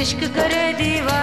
इश्क करे दीवा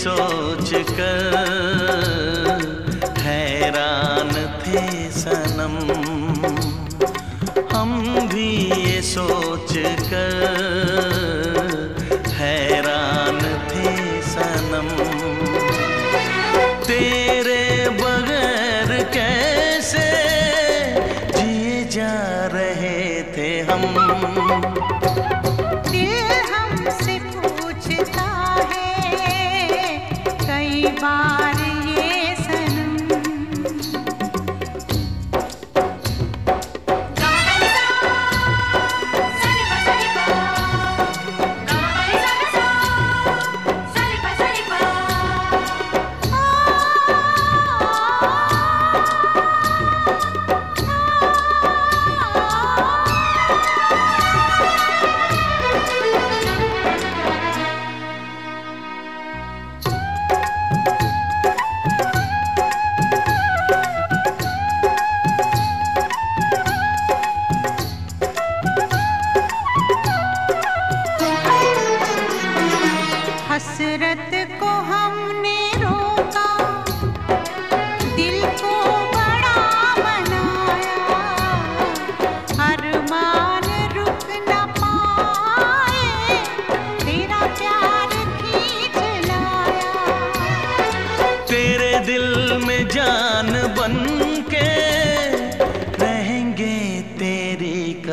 सोच कर हैरान थे सनम। हम भी ये सोच कर हैरान थे सनम। तेरे बगैर कैसे जिए जा रहे थे हम? find.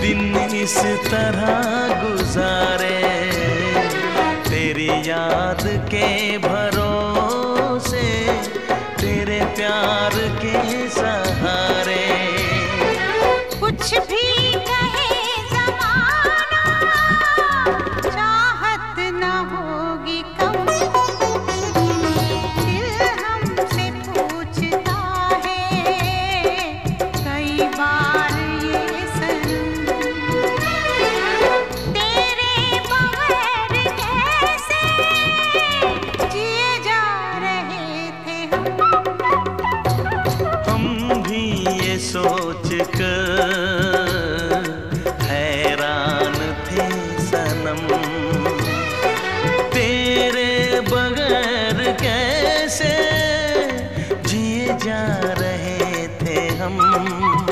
दिन इस तरह गुजारे तेरी याद के भरोसे तेरे प्यार के हैरान थे सनम। तेरे बगैर कैसे जिए जा रहे थे हम?